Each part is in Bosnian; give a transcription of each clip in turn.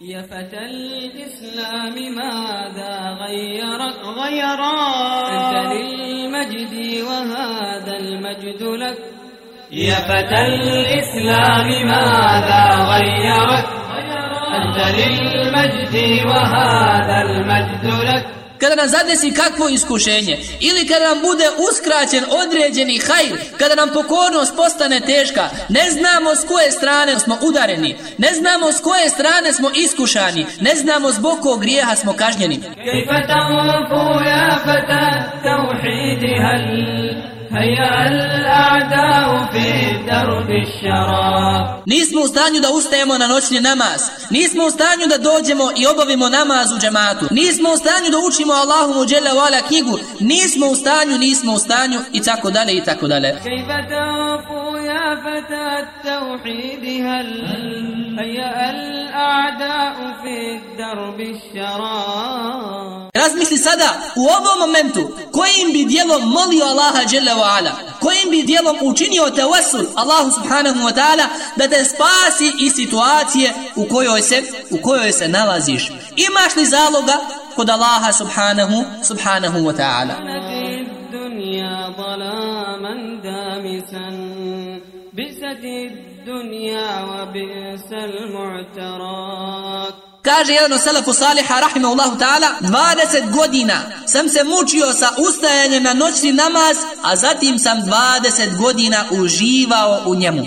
يا فتى الإسلام ماذا غيرك غيرا أنت للمجد وهذا المجد لك. يا فتى الإسلام ماذا غيرك أنت للمجد وهذا المجد لك. Kada nam zadesi kakvo iskušenje ili kada nam bude uskraćen određeni hajr, kada nam pokornost postane teška, ne znamo s koje strane smo udareni, ne znamo s koje strane smo iskušani, ne znamo zbog kog grijeha smo kažnjeni. Kajfa ja tauhidi Nismo u stanju da ustajemo na noćni namaz. Nismo u stanju da dođemo i obavimo namaz u džematu. Nismo u stanju da učimo Allahu mu dželle vala knjigu. Nismo u stanju, nismo u stanju i tako dalje i tako dalje. Kejfa tafu ya fata tauhid hal hayya Razmisli sada u ovom momentu kojim bi dijelom molio Allaha dželle wa ala kojim bi dijelom učinio tawassul Allahu subhanahu wa ta'ala da te spasi iz situacije u kojoj se u kojoj se nalaziš imaš li zaloga kod Allaha subhanahu subhanahu wa ta'ala بسد الدنيا وبئس المعتراك Kaže jedan od salafu saliha, rahimahullahu ta'ala, 20 godina sam se mučio sa ustajanjem na noćni namaz, a zatim sam 20 godina uživao u njemu.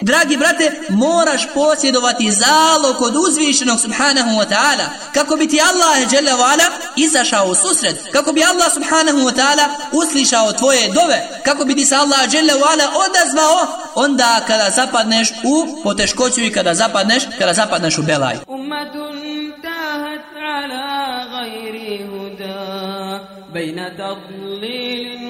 Dragi brate, moraš posjedovati zalo kod uzvišenog subhanahu wa ta'ala kako bi ti Allah ala izašao u susret, kako bi Allah subhanahu wa ta'ala uslišao tvoje dove, kako bi ti se Allah jalla wa ala odazvao onda kada zapadneš u poteškoću i kada zapadneš, kada zapadneš u belaj. Ummatun tahat ala gajri huda bejna tadlilin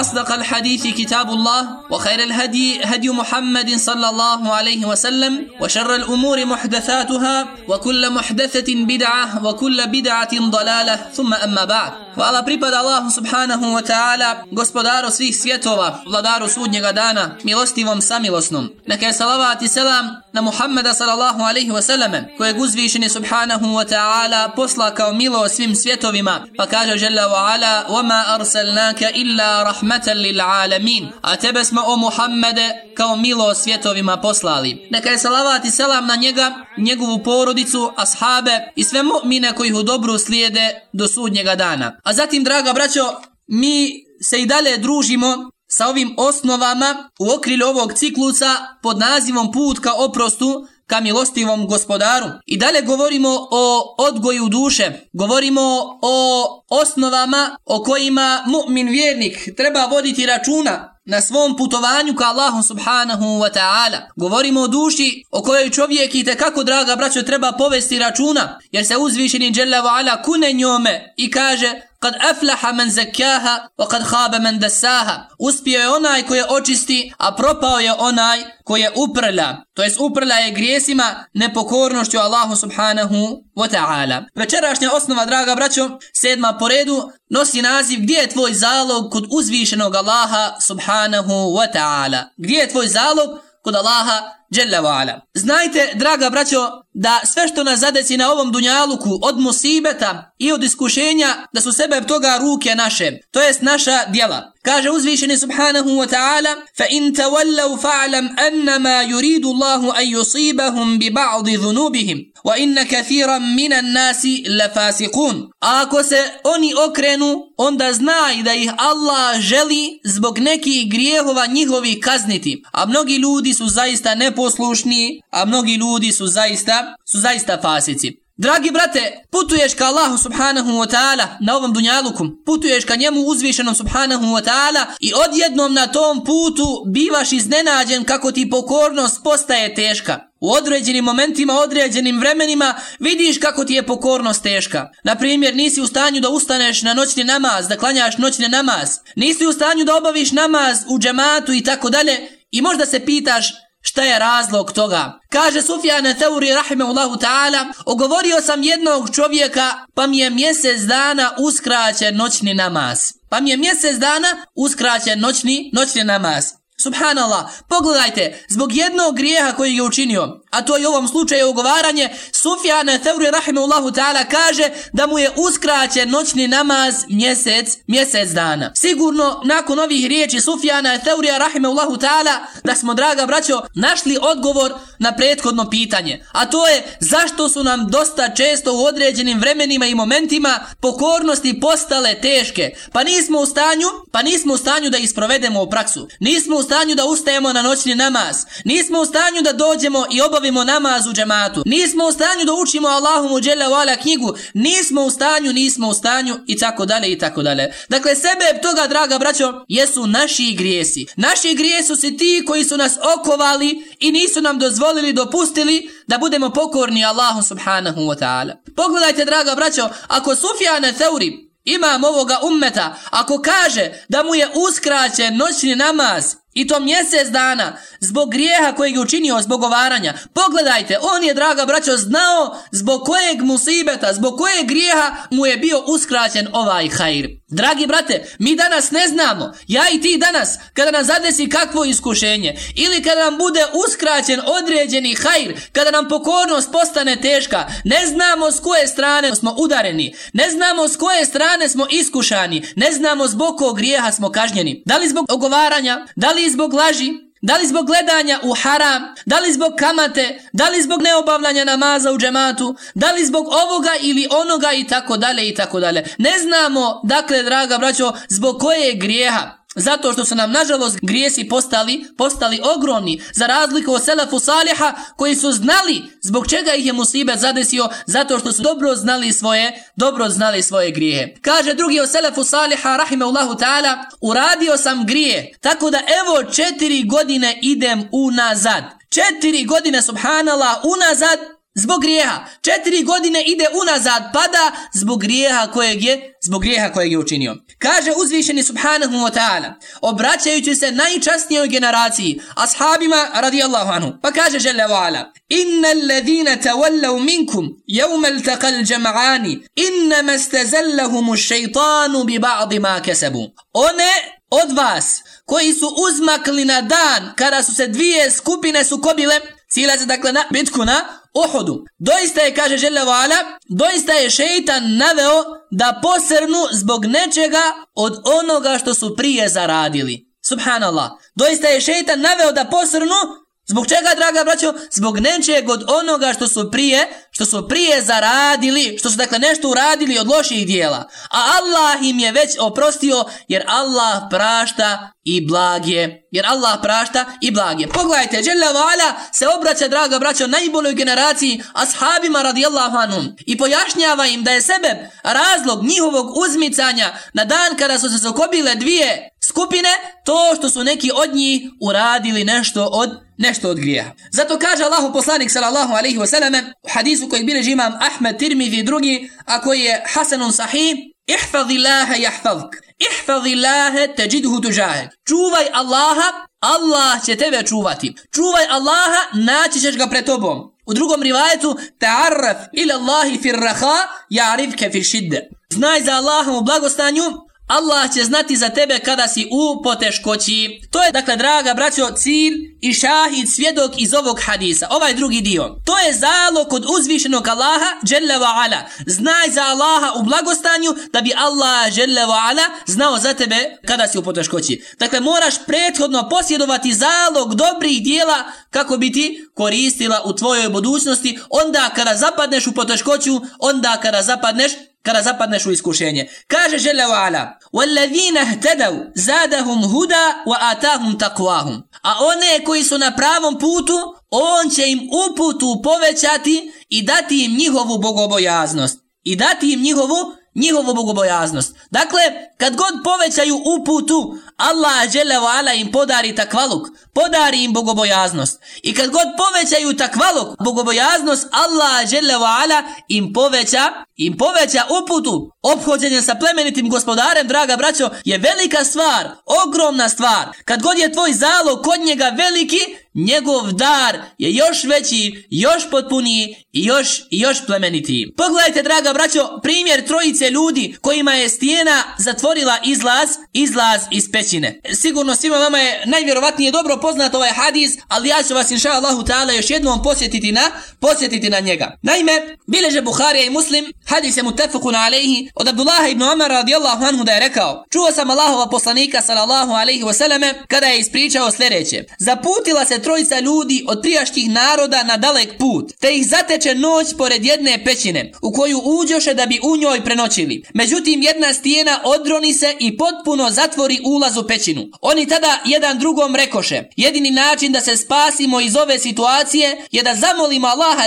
أصدق الحديث كتاب الله وخير الهدي هدي محمد صلى الله عليه وسلم وشر الأمور محدثاتها وكل محدثة بدعة وكل بدعة ضلالة ثم أما بعد. Hvala pripada Allahu subhanahu wa ta'ala, gospodaru svih svjetova, vladaru sudnjega dana, milostivom samilosnom. Neka je salavat i selam na Muhammeda sallallahu alaihi wa sallame, kojeg uzvišeni subhanahu wa ta'ala posla kao milo svim svjetovima, pa kaže žele wa ala, وَمَا أَرْسَلْنَاكَ إِلَّا رَحْمَةً لِلْعَالَمِينَ A tebe smo o Muhammede kao milo svjetovima poslali. Neka je salavat i selam na njega, njegovu porodicu, ashabe i sve mu'mine koji u dobru slijede do sudnjega dana. A zatim, draga braćo, mi se i dalje družimo sa ovim osnovama u okrilju ovog ciklusa pod nazivom Put ka oprostu ka milostivom gospodaru. I dalje govorimo o odgoju duše, govorimo o osnovama o kojima mu'min vjernik treba voditi računa na svom putovanju ka Allahu subhanahu wa ta'ala. Govorimo o duši o kojoj čovjek i kako draga braćo treba povesti računa, jer se uzvišeni dželle wa ala kune njome i kaže kad aflaha man zakkaha wa kad khaba man dassaha. Uspio je onaj koji je očisti a propao je onaj koji je uprla. To jest uprla je grijesima nepokornošću Allahu subhanahu wa ta'ala. Večerašnja osnova draga braćo sedma po redu nosi naziv gdje je tvoj zalog kod uzvišenog Allaha subhanahu wa ta'ala gdje je tvoj zalog kod Allaha Jalla wa ala. Znajte, draga braćo, da sve što nas zadeci na ovom dunjaluku od musibeta i od iskušenja, da su sebe toga ruke naše, to jest naša djela. Kaže uzvišeni subhanahu wa ta'ala fa in tawallaw fa'lam annama yuridu Allahu an yusibahum bi ba'd dhunubihim wa inna kathiran minan nasi lafasiqun ako se oni okrenu onda znaj da ih Allah želi zbog nekih grijehova njihovi kazniti a mnogi ljudi su zaista neposlušni a mnogi ljudi su zaista su zaista fasici Dragi brate, putuješ ka Allahu subhanahu wa ta'ala na ovom dunjaluku, putuješ ka njemu uzvišenom subhanahu wa ta'ala i odjednom na tom putu bivaš iznenađen kako ti pokornost postaje teška. U određenim momentima, određenim vremenima vidiš kako ti je pokornost teška. Na primjer, nisi u stanju da ustaneš na noćni namaz, da klanjaš noćni namaz. Nisi u stanju da obaviš namaz u džematu i tako dalje. I možda se pitaš Šta je razlog toga? Kaže Sufjane Thauri rahimahullahu ta'ala, ogovorio sam jednog čovjeka, pa mi je mjesec dana uskraćen noćni namaz. Pa mi je mjesec dana uskraćen noćni, noćni namaz. Subhanallah, pogledajte, zbog jednog grijeha koji je učinio, a to je u ovom slučaju ugovaranje, Sufjana Thauri Rahimullahu ta'ala kaže da mu je uskraćen noćni namaz mjesec, mjesec dana. Sigurno, nakon ovih riječi Sufjana Thauri Rahimullahu ta'ala, da smo, draga braćo, našli odgovor na prethodno pitanje. A to je zašto su nam dosta često u određenim vremenima i momentima pokornosti postale teške. Pa nismo u stanju, pa nismo u stanju da isprovedemo u praksu. Nismo u stanju da ustajemo na noćni namaz. Nismo u stanju da dođemo i obavimo namaz u džematu. Nismo u stanju da učimo Allahu muđele u ala knjigu. Nismo u stanju, nismo u stanju i tako dalje i tako dalje. Dakle, sebe toga, draga braćo, jesu naši grijesi. Naši grijesi su si ti koji su nas okovali i nisu nam dozvolili, dopustili da budemo pokorni Allahu subhanahu wa ta'ala. Pogledajte, draga braćo, ako Sufjane Theuri, imam ovoga ummeta, ako kaže da mu je uskraćen noćni namaz, I to mjesec dana, zbog grijeha kojeg je učinio, zbog ovaranja. Pogledajte, on je, draga braćo, znao zbog kojeg musibeta, zbog kojeg grijeha mu je bio uskraćen ovaj hajr. Dragi brate, mi danas ne znamo, ja i ti danas, kada nam zadesi kakvo iskušenje, ili kada nam bude uskraćen određeni hajr, kada nam pokornost postane teška, ne znamo s koje strane smo udareni, ne znamo s koje strane smo iskušani, ne znamo zbog kog grijeha smo kažnjeni. Da li zbog ogovaranja, da li zbog laži, da li zbog gledanja u haram, da li zbog kamate, da li zbog neobavljanja namaza u džematu, da li zbog ovoga ili onoga i tako dalje i tako dalje. Ne znamo, dakle, draga braćo, zbog koje je grijeha. Zato što su nam nažalost grijesi postali postali ogromni za razliku od selefu saliha koji su znali zbog čega ih je musibet zadesio zato što su dobro znali svoje dobro znali svoje grijehe. Kaže drugi od selefu saliha rahimahullahu ta'ala uradio sam grije tako da evo četiri godine idem unazad. Četiri godine subhanallah unazad Zbog grijeha. Četiri godine ide unazad, pada zbog grijeha kojeg je, zbog grijeha kojeg je učinio. Kaže uzvišeni subhanahu wa ta'ala, obraćajući se najčasnijoj generaciji, ashabima radijallahu anhu. Pa kaže žele wa ala, Inna alladhina tawallaw minkum, yawma iltaqal jama'ani, inna mastazallahumu šeitanu bi ba'd ma kasabu. One od vas koji su uzmakli na dan kada su se dvije skupine sukobile, Cijela dakle na bitku na Uhudu. Doista je, kaže Žele Vala, doista je šeitan naveo da posrnu zbog nečega od onoga što su prije zaradili. Subhanallah. Doista je šeitan naveo da posrnu Zbog čega, draga braćo? Zbog nečeg od onoga što su prije, što su prije zaradili, što su dakle nešto uradili od loših dijela. A Allah im je već oprostio, jer Allah prašta i blagje. Jer Allah prašta i blage. Pogledajte, Jalla Vala se obraća, draga braćo, najboljoj generaciji, ashabima radijallahu anhum. I pojašnjava im da je sebe razlog njihovog uzmicanja na dan kada su se zakobile dvije skupine, to što su neki od njih uradili nešto od nešto od grijeha. Zato kaže Allahu poslanik sallallahu alejhi ve selleme u hadisu koji bilježi imam Ahmed Tirmidhi i drugi, a koji je hasanun sahih, ihfazi Allaha yahfazuk. Ihfazi Allaha tajidhu tujahak. Čuvaj Allaha, Allah će tebe čuvati. Čuvaj Allaha, naći ćeš ga pred tobom. U drugom rivajetu, ta'arraf ila Allahi fir raha, ja'rifke fir šidde. Znaj za Allahom u blagostanju, Allah će znati za tebe kada si u poteškoći. To je, dakle, draga braćo, cilj i šahid svjedok iz ovog hadisa. Ovaj drugi dio. To je zalog kod uzvišenog Allaha, Jalla wa ala. Znaj za Allaha u blagostanju, da bi Allah, Jalla wa ala, znao za tebe kada si u poteškoći. Dakle, moraš prethodno posjedovati zalog dobrih dijela kako bi ti koristila u tvojoj budućnosti onda kada zapadneš u poteškoću, onda kada zapadneš kada zapadneš u iskušenje. Kaže žele wa ala, وَالَّذِينَ اهْتَدَوْ زَادَهُمْ هُدَى وَآتَاهُمْ تَقْوَاهُمْ A one koji su na pravom putu, on će im uputu povećati i dati im njihovu bogobojaznost. I dati im njihovu njihovu bogobojaznost. Dakle, kad god povećaju uputu, Allah dželle ala im podari takvaluk, podari im bogobojaznost. I kad god povećaju takvaluk, bogobojaznost, Allah dželle ala im poveća, im poveća uputu. Obhođenje sa plemenitim gospodarem, draga braćo, je velika stvar, ogromna stvar. Kad god je tvoj zalog kod njega veliki, njegov dar je još veći, još potpuniji i još, i još plemenitiji. Pogledajte, draga braćo, primjer trojice ljudi kojima je stijena zatvorila izlaz, izlaz iz pećine. Sigurno svima vama je najvjerovatnije dobro poznat ovaj hadis, ali ja ću vas inša Allahu ta'ala još jednom posjetiti na, posjetiti na njega. Naime, bileže Buharija i Muslim, hadis je mutefukun alejhi, od Abdullaha ibn Umar radijallahu anhu da je rekao, čuo sam Allahova poslanika sallallahu alejhi wa kada je ispričao sljedeće. Zaputila se trojica ljudi od prijašnjih naroda na dalek put, te ih zateče noć pored jedne pećine, u koju uđoše da bi u njoj prenoćili. Međutim, jedna stijena odroni se i potpuno zatvori ulaz u pećinu. Oni tada jedan drugom rekoše, jedini način da se spasimo iz ove situacije je da zamolimo Allaha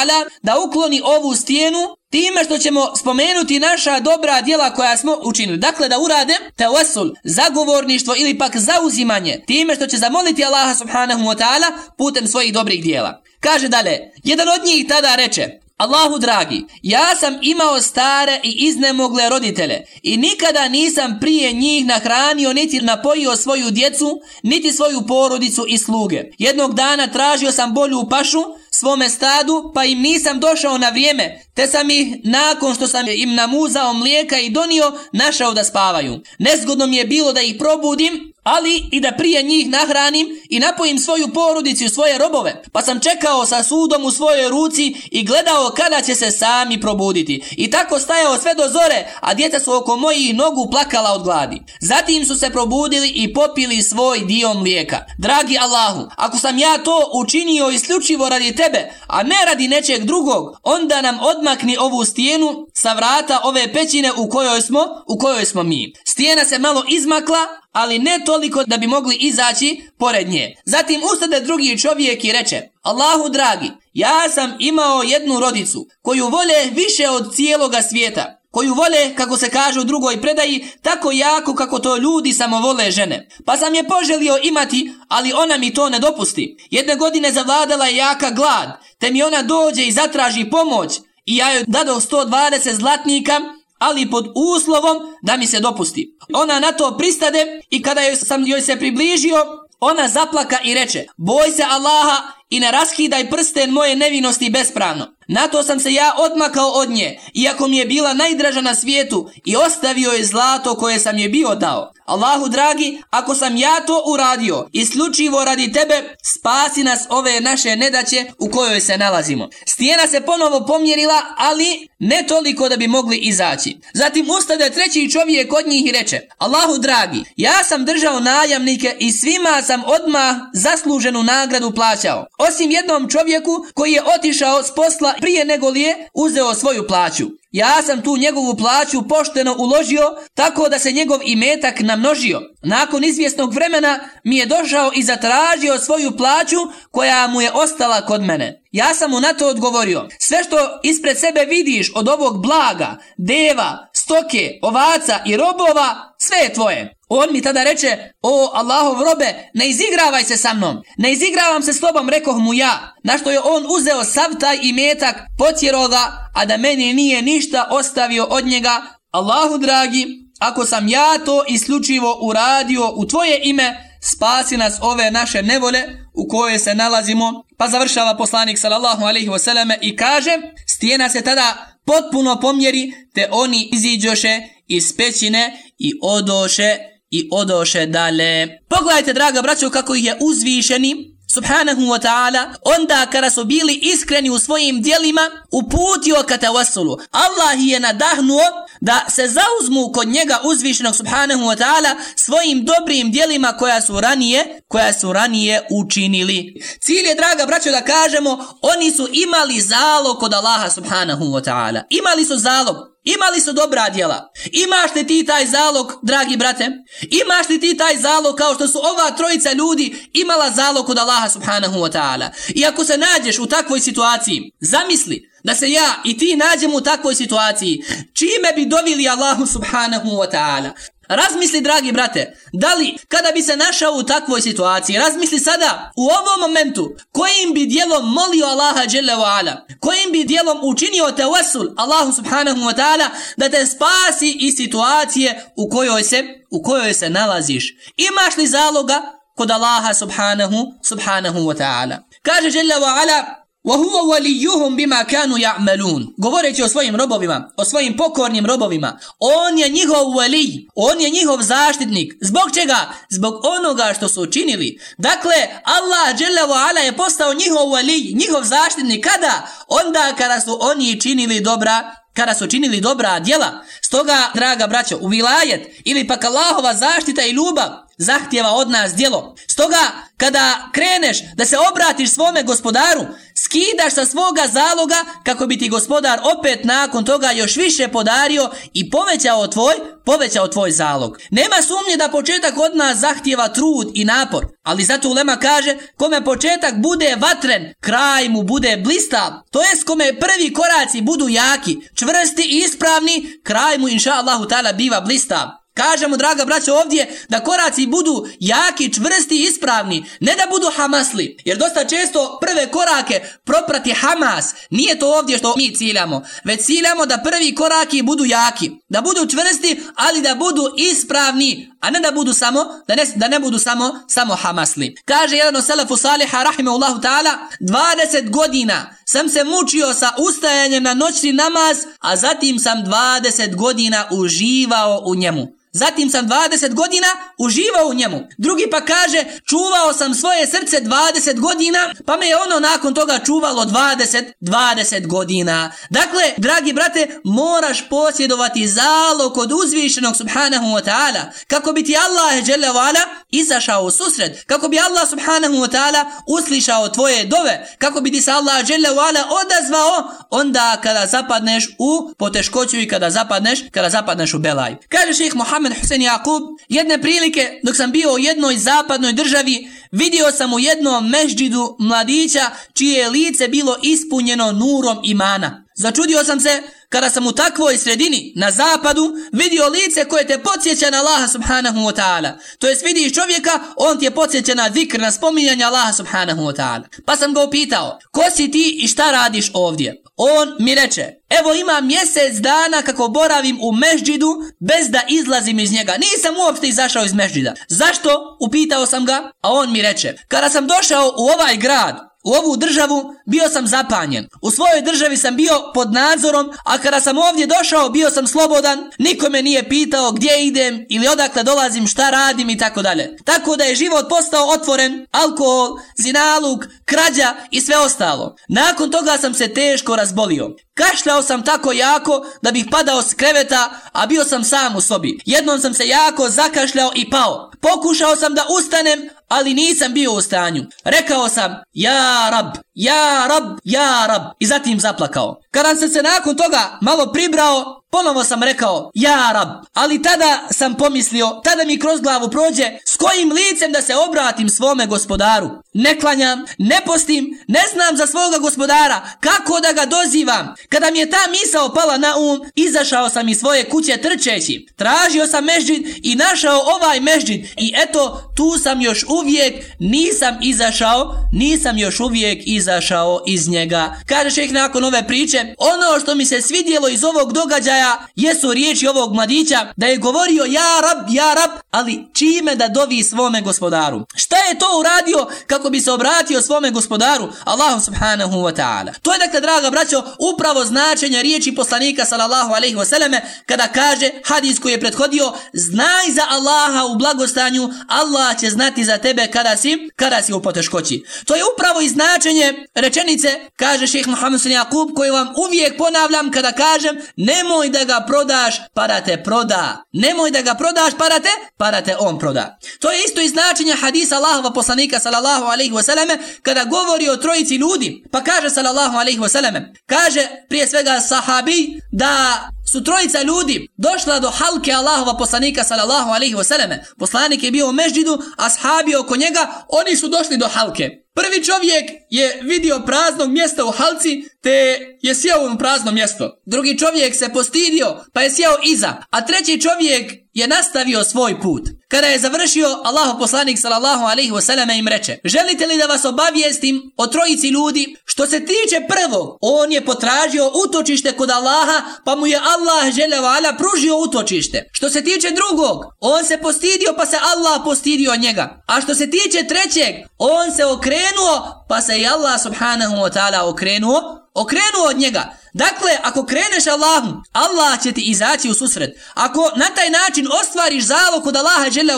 ala da ukloni ovu stijenu time što ćemo spomenuti naša dobra djela koja smo učinili. Dakle, da urade tawassul, zagovorništvo ili pak zauzimanje time što će zamoliti Allaha subhanahu wa ta'ala putem svojih dobrih djela. Kaže dalje, jedan od njih tada reče, Allahu dragi, ja sam imao stare i iznemogle roditele i nikada nisam prije njih nahranio niti napojio svoju djecu, niti svoju porodicu i sluge. Jednog dana tražio sam bolju pašu svome stadu, pa im nisam došao na vrijeme, te sam ih, nakon što sam im namuzao mlijeka i donio, našao da spavaju. Nezgodno mi je bilo da ih probudim, ali i da prije njih nahranim i napojim svoju porodicu i svoje robove. Pa sam čekao sa sudom u svojoj ruci i gledao kada će se sami probuditi. I tako stajao sve do zore, a djeca su oko mojih nogu plakala od gladi. Zatim su se probudili i popili svoj dio mlijeka. Dragi Allahu, ako sam ja to učinio isključivo radi tebe, a ne radi nečeg drugog, onda nam odmakni ovu stijenu sa vrata ove pećine u kojoj smo, u kojoj smo mi. Stijena se malo izmakla, ali ne toliko da bi mogli izaći pored nje. Zatim ustade drugi čovjek i reče, Allahu dragi, ja sam imao jednu rodicu koju vole više od cijeloga svijeta, koju vole, kako se kaže u drugoj predaji, tako jako kako to ljudi samo vole žene. Pa sam je poželio imati, ali ona mi to ne dopusti. Jedne godine zavladala je jaka glad, te mi ona dođe i zatraži pomoć, i ja joj dado 120 zlatnika, ali pod uslovom da mi se dopusti. Ona na to pristade i kada joj sam joj se približio, ona zaplaka i reče, boj se Allaha i ne raskidaj prsten moje nevinosti bespravno. Na to sam se ja odmakao od nje, iako mi je bila najdraža na svijetu i ostavio je zlato koje sam je bio dao. Allahu dragi, ako sam ja to uradio, isključivo radi tebe, spasi nas ove naše nedaće u kojoj se nalazimo. Stijena se ponovo pomjerila, ali ne toliko da bi mogli izaći. Zatim ustade treći čovjek od njih i reče, Allahu dragi, ja sam držao najamnike i svima sam odmah zasluženu nagradu plaćao. Osim jednom čovjeku koji je otišao s posla prije nego li je uzeo svoju plaću. Ja sam tu njegovu plaću pošteno uložio tako da se njegov imetak namnožio. Nakon izvjesnog vremena mi je došao i zatražio svoju plaću koja mu je ostala kod mene. Ja sam mu na to odgovorio. Sve što ispred sebe vidiš od ovog blaga, deva, stoke, ovaca i robova, sve je tvoje. On mi tada reče, o Allahov robe, ne izigravaj se sa mnom, ne izigravam se s tobom, rekoh mu ja. Na što je on uzeo sav taj imetak, potjero ga, a da meni nije ništa ostavio od njega. Allahu dragi, ako sam ja to isključivo uradio u tvoje ime, spasi nas ove naše nevole u koje se nalazimo. Pa završava poslanik sallallahu alaihi wasallam i kaže, stijena se tada potpuno pomjeri, te oni iziđoše iz pećine i odoše i odoše dalje. Pogledajte, draga braćo, kako ih je uzvišeni subhanahu wa ta'ala, onda kada su bili iskreni u svojim dijelima, uputio ka tawasulu. Allah je nadahnuo da se zauzmu kod njega uzvišenog subhanahu wa ta'ala svojim dobrim dijelima koja su ranije, koja su ranije učinili. Cilj je, draga braćo, da kažemo, oni su imali zalog kod Allaha subhanahu wa ta'ala. Imali su zalog. Imali su dobra djela. Imaš li ti taj zalog, dragi brate? Imaš li ti taj zalog kao što su ova trojica ljudi imala zalog kod Allaha subhanahu wa ta'ala? I ako se nađeš u takvoj situaciji, zamisli da se ja i ti nađemo u takvoj situaciji, čime bi dovili Allahu subhanahu wa ta'ala? Razmisli, dragi brate, da li kada bi se našao u takvoj situaciji, razmisli sada u ovom momentu kojim bi dijelom molio Allaha Jalla wa ala, kojim bi dijelom učinio tawassul Allahu subhanahu wa ta'ala da te spasi iz situacije u kojoj se u kojoj se nalaziš. Imaš li zaloga kod Allaha subhanahu subhanahu wa ta'ala? Kaže Jalla wa ala وهو وليهم بما كانوا يعملون govoreći o svojim robovima o svojim pokornim robovima on je njihov wali on je njihov zaštitnik zbog čega zbog onoga što su učinili dakle Allah dželle ve ala je postao njihov wali njihov zaštitnik kada onda kada su oni činili dobra kada su činili dobra djela stoga draga braćo u vilajet ili pak Allahova zaštita i ljubav zahtjeva od nas djelo. Stoga, kada kreneš da se obratiš svome gospodaru, skidaš sa svoga zaloga kako bi ti gospodar opet nakon toga još više podario i povećao tvoj, povećao tvoj zalog. Nema sumnje da početak od nas zahtjeva trud i napor, ali zato Ulema kaže, kome početak bude vatren, kraj mu bude blistav, to jest kome prvi koraci budu jaki, čvrsti i ispravni, kraj mu inša Allahu ta'ala biva blistav. Kažemo, draga braćo, ovdje da koraci budu jaki, čvrsti i ispravni, ne da budu hamasli. Jer dosta često prve korake proprati hamas. Nije to ovdje što mi ciljamo. Već ciljamo da prvi koraki budu jaki. Da budu čvrsti, ali da budu ispravni. A ne da budu samo, da ne, da ne budu samo, samo hamasli. Kaže jedan od selefu saliha, rahimahullahu ta'ala, 20 godina sam se mučio sa ustajanjem na noćni namaz, a zatim sam 20 godina uživao u njemu. Zatim sam 20 godina uživao u njemu. Drugi pa kaže, čuvao sam svoje srce 20 godina, pa me je ono nakon toga čuvalo 20, 20 godina. Dakle, dragi brate, moraš posjedovati zalo kod uzvišenog subhanahu wa ta'ala, kako bi ti Allah dželevala izašao u susret, kako bi Allah subhanahu wa ta'ala uslišao tvoje dove, kako bi ti se Allah dželevala odazvao onda kada zapadneš u poteškoću i kada zapadneš, kada zapadneš u belaj. Kaže ših Muhammed Muhammed Hussein Jakub, jedne prilike dok sam bio u jednoj zapadnoj državi, vidio sam u jednom mežđidu mladića čije je lice bilo ispunjeno nurom imana. Začudio sam se kada sam u takvoj sredini na zapadu vidio lice koje te podsjeća na Allaha subhanahu wa ta'ala. To jest vidiš čovjeka, on ti je podsjeća na zikr, na spominjanje Allaha subhanahu wa ta'ala. Pa sam ga upitao, ko si ti i šta radiš ovdje? On mi reče, evo ima mjesec dana kako boravim u mežđidu bez da izlazim iz njega. Nisam uopšte izašao iz mežđida. Zašto? Upitao sam ga, a on mi reče, kada sam došao u ovaj grad, U ovu državu bio sam zapanjen. U svojoj državi sam bio pod nadzorom, a kada sam ovdje došao bio sam slobodan. Niko me nije pitao gdje idem ili odakle dolazim, šta radim i tako dalje. Tako da je život postao otvoren, alkohol, zinaluk, krađa i sve ostalo. Nakon toga sam se teško razbolio. Kašljao sam tako jako da bih padao s kreveta, a bio sam sam u sobi. Jednom sam se jako zakašljao i pao. Pokušao sam da ustanem, ali nisam bio u stanju. Rekao sam, ja rab, ja rab, ja rab. I zatim zaplakao. Kada sam se nakon toga malo pribrao, ponovo sam rekao, ja rab. Ali tada sam pomislio, tada mi kroz glavu prođe, s kojim licem da se obratim svome gospodaru. Ne klanjam, ne postim, ne znam za svoga gospodara, kako da ga dozivam. Kada mi je ta misao pala na um, izašao sam iz svoje kuće trčeći. Tražio sam mežđin i našao ovaj mežđin I eto, tu sam još uvijek, nisam izašao, nisam još uvijek izašao iz njega. Kaže šeh nakon ove priče, ono što mi se svidjelo iz ovog događaja jesu riječi ovog mladića da je govorio ja rab, ja rab, ali čime da dovi svome gospodaru. Šta je to uradio kako bi se obratio svome gospodaru, Allahu subhanahu wa ta'ala. To je dakle, draga braćo, upravo značenje riječi poslanika sallallahu alaihi wasallame kada kaže hadis koji je prethodio znaj za Allaha u blagostanju, Allah će znati za tebe kada si, kada si u poteškoći. To je upravo i značenje rečenice, kaže šeheh Muhammed Sun Jakub, koji vam uvijek ponavljam kada kažem, nemoj da ga prodaš, para te proda. Nemoj da ga prodaš, para te, para te on proda. To je isto i značenje hadisa Allahova poslanika, sallallahu alaihi wasallam, kada govori o trojici ljudi, pa kaže, sallallahu alaihi wasallam, kaže prije svega sahabi, da su trojica ljudi došla do halke Allahova poslanika sallallahu alaihi wasallam. Poslanik je bio u mežđidu, a sahabi oko njega, oni su došli do halke. Prvi čovjek je vidio praznog mjesta u halci, te je sjeo u prazno mjesto. Drugi čovjek se postidio, pa je sjeo iza. A treći čovjek je nastavio svoj put. Kada je završio, Allahu poslanik sallallahu alaihi wasallam im reče Želite li da vas obavijestim o trojici ljudi? Što se tiče prvog, on je potražio utočište kod Allaha, pa mu je Allah želevala pružio utočište. Što se tiče drugog, on se postidio, pa se Allah postidio njega. A što se tiče trećeg, on se okrenuo, pa se i Allah subhanahu wa ta'ala okrenuo, okrenuo od njega. Dakle, ako kreneš Allahom, Allah će ti izaći u susret. Ako na taj način ostvariš zalog kod Allaha dželle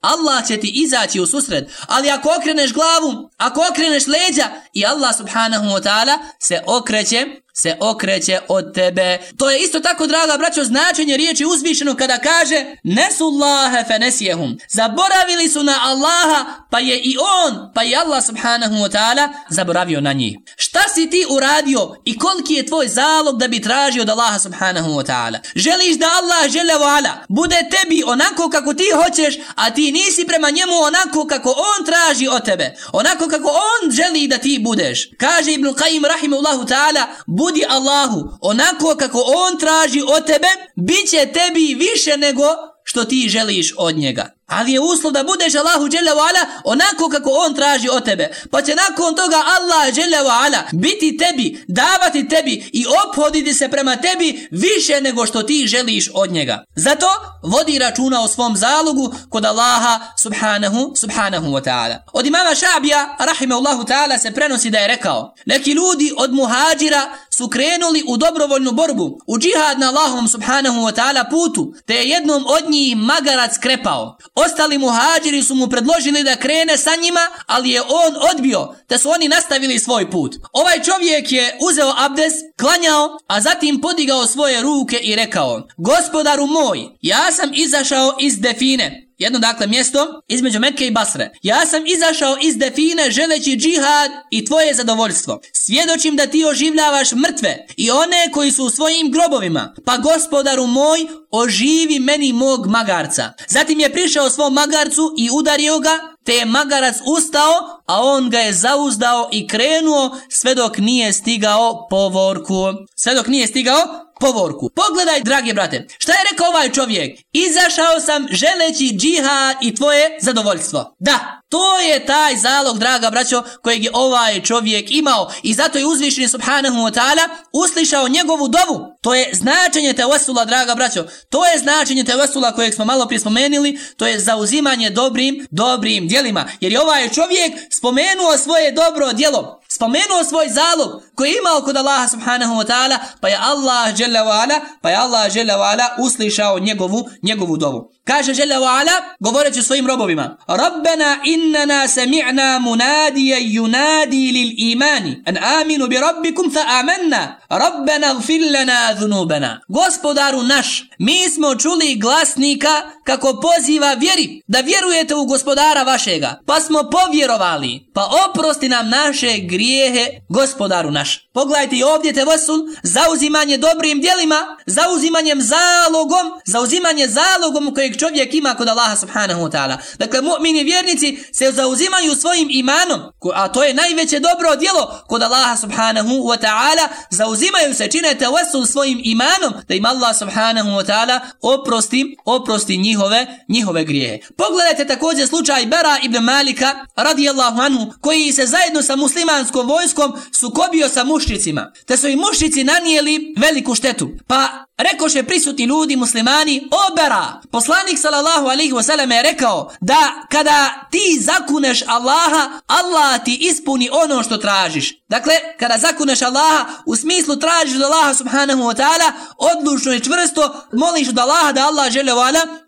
Allah će ti izaći u susret. Ali ako okreneš glavu, ako okreneš leđa, i Allah subhanahu wa ta'ala se okreće se okreće od tebe. To je isto tako, draga braćo, značenje riječi uzvišeno kada kaže Nesullahe fenesjehum. Zaboravili su na Allaha, pa je i on, pa je Allah subhanahu wa ta'ala zaboravio na njih. Šta si ti uradio i koliki je tvoj zalog da bi tražio od Allaha subhanahu wa ta'ala? Želiš da Allah žele ala bude tebi onako kako ti hoćeš, a ti nisi prema njemu onako kako on traži od tebe. Onako kako on želi da ti budeš. Kaže Ibn Qayyim rahimahullahu ta'ala, budi Allahu onako kako on traži od tebe, bit će tebi više nego što ti želiš od njega. Ali je uslov da budeš Allahu dželle ala onako kako on traži od tebe. Pa će nakon toga Allah dželle ala biti tebi, davati tebi i ophoditi se prema tebi više nego što ti želiš od njega. Zato vodi računa o svom zalogu kod Allaha subhanahu subhanahu wa ta'ala. Od imama Šabija rahimahullahu ta'ala se prenosi da je rekao neki ljudi od muhađira su krenuli u dobrovoljnu borbu, u džihad na Allahom subhanahu wa ta'ala putu, te je jednom od njih magarac krepao. Ostali muhađiri su mu predložili da krene sa njima, ali je on odbio, te su oni nastavili svoj put. Ovaj čovjek je uzeo abdes, klanjao, a zatim podigao svoje ruke i rekao, gospodaru moj, ja sam izašao iz define, jedno dakle mjesto između Mekke i Basre. Ja sam izašao iz define želeći džihad i tvoje zadovoljstvo. Svjedočim da ti oživljavaš mrtve i one koji su u svojim grobovima. Pa gospodaru moj, oživi meni mog magarca. Zatim je prišao svom magarcu i udario ga, te je magarac ustao, a on ga je zauzdao i krenuo sve dok nije stigao povorku. Sve dok nije stigao povorku. Pogledaj, dragi brate, šta je rekao ovaj čovjek? Izašao sam želeći džihad i tvoje zadovoljstvo. Da, to je taj zalog, draga braćo, kojeg je ovaj čovjek imao. I zato je uzvišen subhanahu wa ta'ala uslišao njegovu dovu. To je značenje te vesula, draga braćo. To je značenje tevesula kojeg smo malo prije spomenuli. To je zauzimanje dobrim, dobrim dijelima. Jer je ovaj čovjek spomenuo svoje dobro dijelo spomenuo svoj zalog koji je imao kod Allaha subhanahu wa ta'ala, pa je Allah jalla wa ala, pa je Allah jalla wa ala uslišao njegovu, njegovu dovu. Kaže jalla wa ala, govoreći svojim robovima, Rabbena innana sami'na munadija yunadi lil imani, an aminu bi rabbikum fa amanna, Rabbena gfir lana dhunubana. Gospodaru naš, mi smo čuli glasnika kako poziva vjeri, da vjerujete u gospodara vašega, pa smo povjerovali, pa oprosti nam naše grijehe, gospodaru naš. Pogledajte i ovdje te vasul, zauzimanje dobrim dijelima, zauzimanjem zalogom, zauzimanje zalogom kojeg čovjek ima kod Allaha subhanahu wa ta'ala. Dakle, mu'mini vjernici se zauzimaju svojim imanom, a to je najveće dobro djelo kod Allaha subhanahu wa ta'ala, zauzimaju se, čine te vasul svojim imanom, da im Allah subhanahu wa ta'ala oprosti, oprosti njihove, njihove grijehe. Pogledajte također slučaj Bera ibn Malika, radijallahu anhu, koji se zajedno sa muslimanskom muslimanskom vojskom sukobio sa mušnicima, te su i mušnici nanijeli veliku štetu. Pa rekoše prisutni ljudi muslimani obera. Poslanik sallallahu alaihi wasallam je rekao da kada ti zakuneš Allaha, Allah ti ispuni ono što tražiš. Dakle, kada zakuneš Allaha, u smislu tražiš od Allaha subhanahu wa ta'ala, odlučno i čvrsto, moliš od Allaha da Allah žele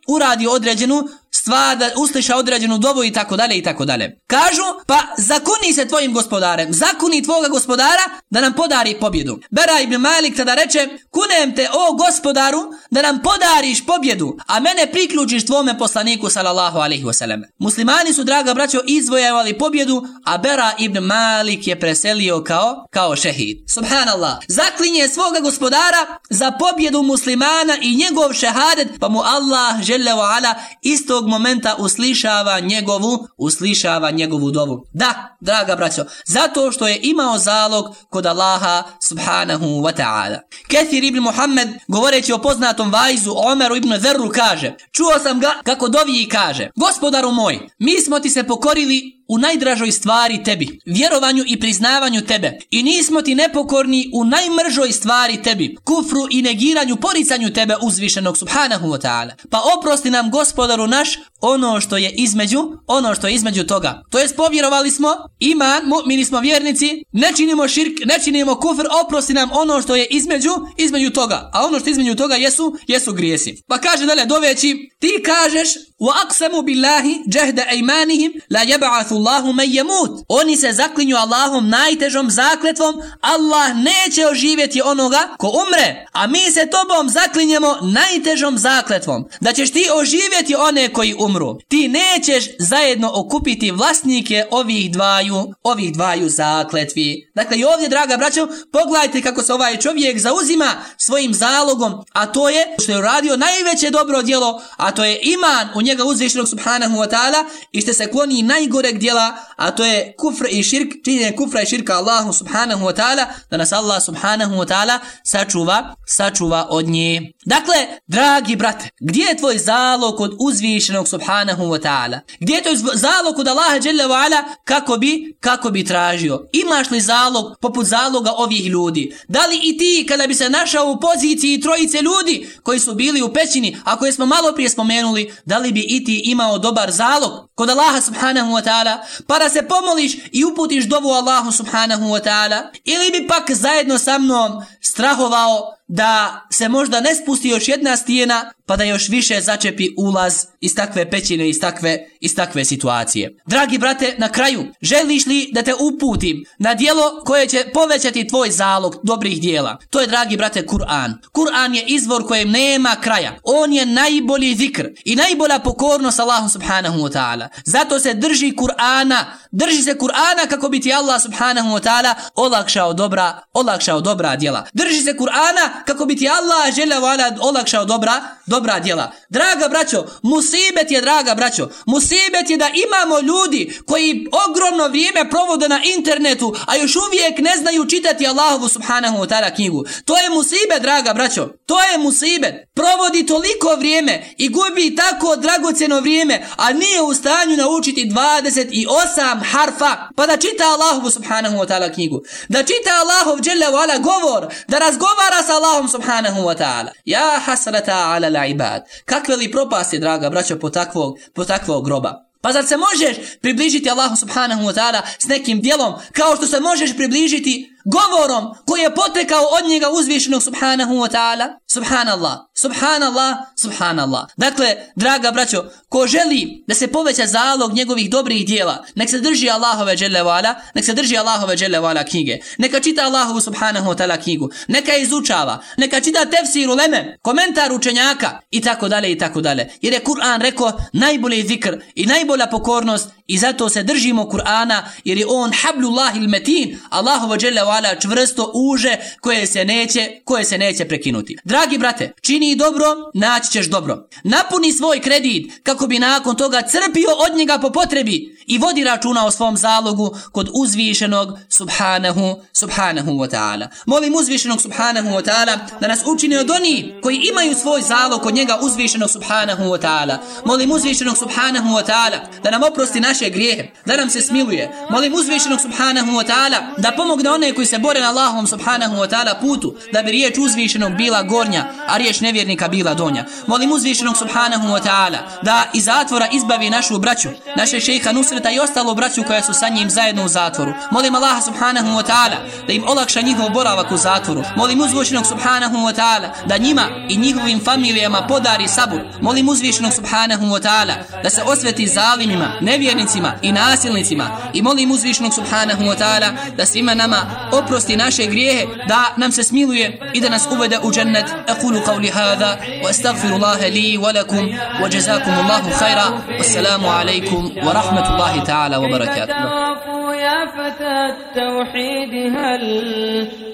uradi određenu stvar, da usliša određenu dobu i tako dalje i tako dalje. Kažu, pa zakuni se tvojim gospodarem, zakuni tvoga gospodara da nam podari pobjedu. Bera ibn Malik tada reče, kunem te o gospodaru da nam podariš pobjedu, a mene priključiš tvome poslaniku sallallahu alaihi wasallam. Muslimani su, draga braćo, izvojevali pobjedu, a Bera ibn Malik je preselio kao, kao šehid. Subhanallah. Zaklinje svoga gospodara za pobjedu muslimana i njegov šehadet, pa mu Allah žele ala istog momenta uslišava njegovu, uslišava njegovu dovu. Da, draga braćo, zato što je imao zalog kod Allaha subhanahu wa ta'ala. Kethir ibn Muhammed, govoreći o poznatom vajzu Omeru ibn Zerru, kaže, čuo sam ga kako dovi i kaže, gospodaru moj, mi smo ti se pokorili u najdražoj stvari tebi, vjerovanju i priznavanju tebe. I nismo ti nepokorni u najmržoj stvari tebi, kufru i negiranju, poricanju tebe uzvišenog subhanahu wa ta'ala. Pa oprosti nam gospodaru naš ono što je između, ono što je između toga. To jest povjerovali smo, iman, mu'mini smo vjernici, ne činimo širk, ne činimo kufr, oprosti nam ono što je između, između toga. A ono što je između toga jesu, jesu grijesi. Pa kaže dalje, doveći, ti kažeš, wa aqsamu billahi jahda aymanihim la yab'ath Allahu me jemut. Oni se zaklinju Allahom najtežom zakletvom, Allah neće oživjeti onoga ko umre. A mi se tobom zaklinjemo najtežom zakletvom, da ćeš ti oživjeti one koji umru. Ti nećeš zajedno okupiti vlasnike ovih dvaju, ovih dvaju zakletvi. Dakle i ovdje draga braćo, pogledajte kako se ovaj čovjek zauzima svojim zalogom, a to je što je uradio najveće dobro djelo, a to je iman u njega uzvišenog subhanahu wa ta'ala i što se kloni najgore djela, a to je kufr i širk, činjenje kufra i širka Allahu subhanahu wa ta'ala, da nas Allah subhanahu wa ta'ala sačuva, sačuva od nje. Dakle, dragi brate, gdje je tvoj zalog od uzvišenog subhanahu wa ta'ala? Gdje je tvoj zalog od Allaha jalla wa ala kako bi, kako bi tražio? Imaš li zalog poput zaloga ovih ljudi? Da li i ti kada bi se našao u poziciji trojice ljudi koji su bili u pećini, a koje smo malo prije spomenuli, da li bi i ti imao dobar zalog kod Allaha subhanahu wa ta'ala, pa da se pomoliš i uputiš dovu Allahu subhanahu wa ta'ala, ili bi pak zajedno sa mnom strahovao da se možda ne spusti još jedna stijena, pa da još više začepi ulaz iz takve pećine, iz takve, iz takve situacije. Dragi brate, na kraju, želiš li da te uputim na dijelo koje će povećati tvoj zalog dobrih dijela? To je, dragi brate, Kur'an. Kur'an je izvor kojem nema kraja. On je najbolji zikr i najbolja pokornost Allahu subhanahu wa ta'ala. Zato se drži Kur'ana, drži se Kur'ana kako bi ti Allah subhanahu wa ta'ala olakšao dobra, olakšao dobra dijela. Drži se Kur'ana kako bi ti Allah žele vala olakšao dobra, dobra djela. Draga braćo, musibet je, draga braćo, musibet je da imamo ljudi koji ogromno vrijeme provode na internetu, a još uvijek ne znaju čitati Allahovu subhanahu wa ta'ala knjigu. To je musibet, draga braćo, to je musibet. Provodi toliko vrijeme i gubi tako dragoceno vrijeme, a nije u stanju naučiti 28 harfa, pa da čita Allahovu subhanahu wa ta'ala knjigu. Da čita Allahov dželle wa govor, da razgovara sa Allahom subhanahu wa ta'ala. Ja hasrata ala la ibad. Kakve li propasti, draga braćo, po takvog, po takvog groba. Pa zar se možeš približiti Allahu subhanahu wa ta'ala s nekim dijelom kao što se možeš približiti govorom koji je potekao od njega uzvišenog subhanahu wa ta'ala? Subhanallah, subhanallah, subhanallah. Dakle, draga braćo, ko želi da se poveća zalog njegovih dobrih dijela, nek se drži Allahove dželevala, nek se drži Allahove dželevala knjige, neka čita Allahu subhanahu wa ta'ala knjigu, neka izučava, neka čita tefsir u leme, komentar učenjaka i tako dalje i tako dalje. Jer je Kur'an rekao najbolji zikr i najbolja pokornost i zato se držimo Kur'ana jer je on hablullah il metin, Allahu dželle vala čvrsto uže koje se neće, koje se neće prekinuti. Dragi brate, čini dobro, naći ćeš dobro. Napuni svoj kredit kako bi nakon toga crpio od njega po potrebi i vodi računa o svom zalogu kod uzvišenog subhanahu, subhanahu wa ta'ala. Molim uzvišenog subhanahu wa ta'ala da nas učini od onih koji imaju svoj zalog kod njega uzvišenog subhanahu wa ta'ala. Molim uzvišenog subhanahu wa ta'ala da nam oprosti naše naše grijehe, da nam se smiluje. Molim uzvišenog subhanahu wa ta'ala da pomogne one koji se bore na Allahom subhanahu wa ta'ala putu, da bi riječ uzvišenog bila gornja, a riječ nevjernika bila donja. Molim uzvišenog subhanahu wa ta'ala da iz zatvora izbavi našu braću, naše šejha Nusreta i ostalo braću koja su sa njim zajedno u zatvoru. Molim Allaha subhanahu wa ta'ala da im olakša njihov boravak u zatvoru. Molim uzvišenog subhanahu wa ta'ala da njima i njihovim familijama podari sabur. Molim uzvišenog subhanahu wa ta'ala da se osveti zalimima, nevjernicima i nasilnicima. I molim uzvišnog subhanahu wa ta'ala da svima nama oprosti naše grijehe, da nam se smiluje i da nas uvede u džennet. Aqulu qavli hada wa astaghfiru Allahe li wa lakum wa jazakum Allahu khaira. Wassalamu alaikum wa rahmatullahi ta'ala wa barakatuh. يا فتى التوحيد هل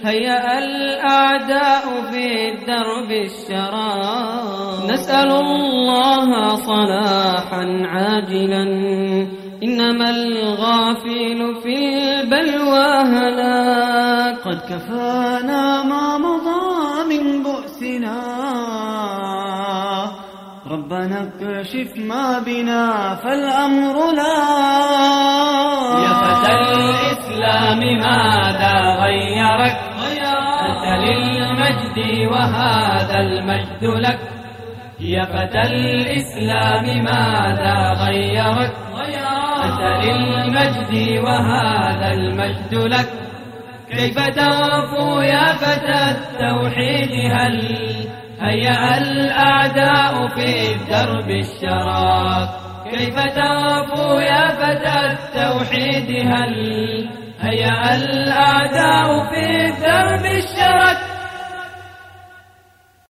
هيأ الأعداء في الدرب الشراب نسأل الله صلاحا عاجلا إنما الغافل في البلوى هلاك قد كفانا ما مضى من بؤسنا. ربنا اكشف ما بنا فالأمر لا. يا فتى الإسلام ماذا غيرك؟ أنت للمجد وهذا المجد لك. يا فتى الإسلام ماذا غيرك؟ أنت للمجد وهذا المجد لك. كيف تغفو يا فتى التوحيد؟ هل هيأ الأعداء في الدرب الشراك كيف تغفو يا فتى التوحيد؟ هل هيأ الأعداء في الدرب الشراك